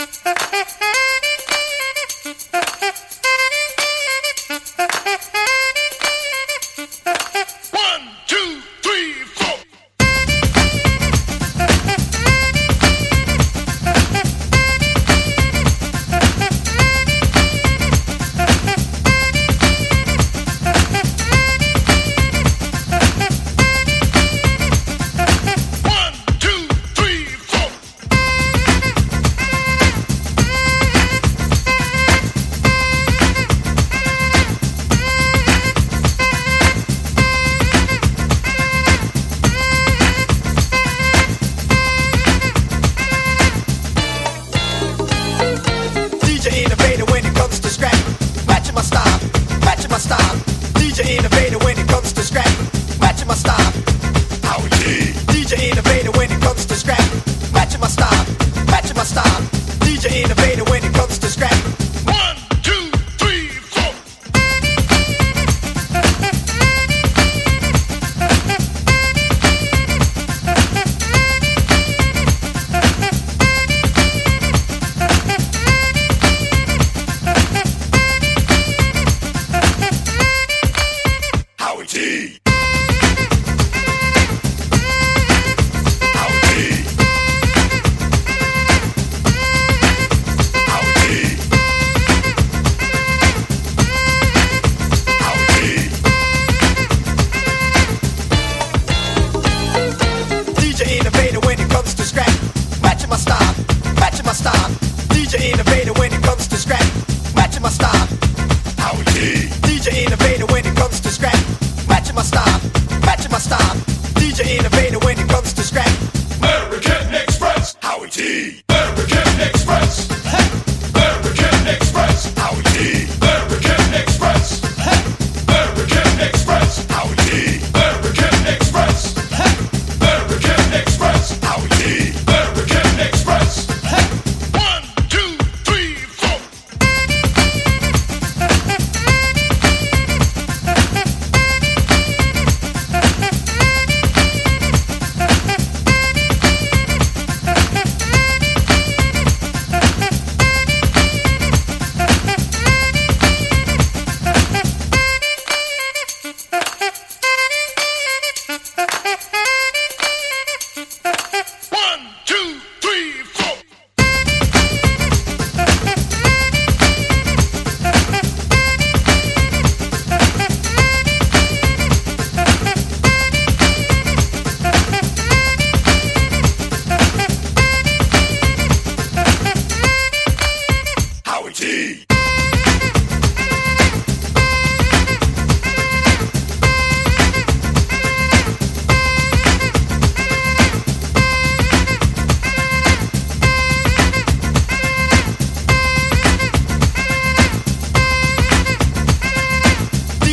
Ha ha ha! to innovate. DJ innovator when it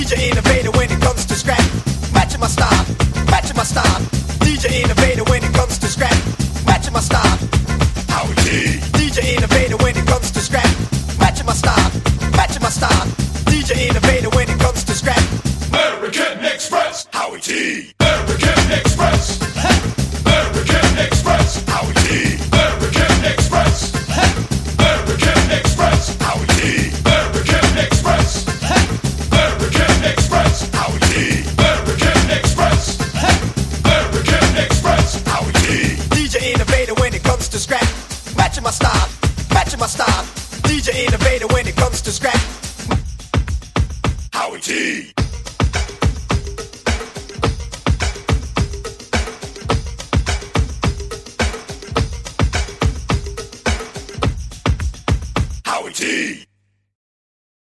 DJ innovator when it comes to scrap, matching my style, matching my style. DJ innovator when it comes to scrap, matching my style. Howie T. DJ innovator when it comes to scrap, matching my style, matching my style. DJ innovator when it comes to scrap. American Express. Howie T. American Express. Innovator when it comes to scrap. Howie T.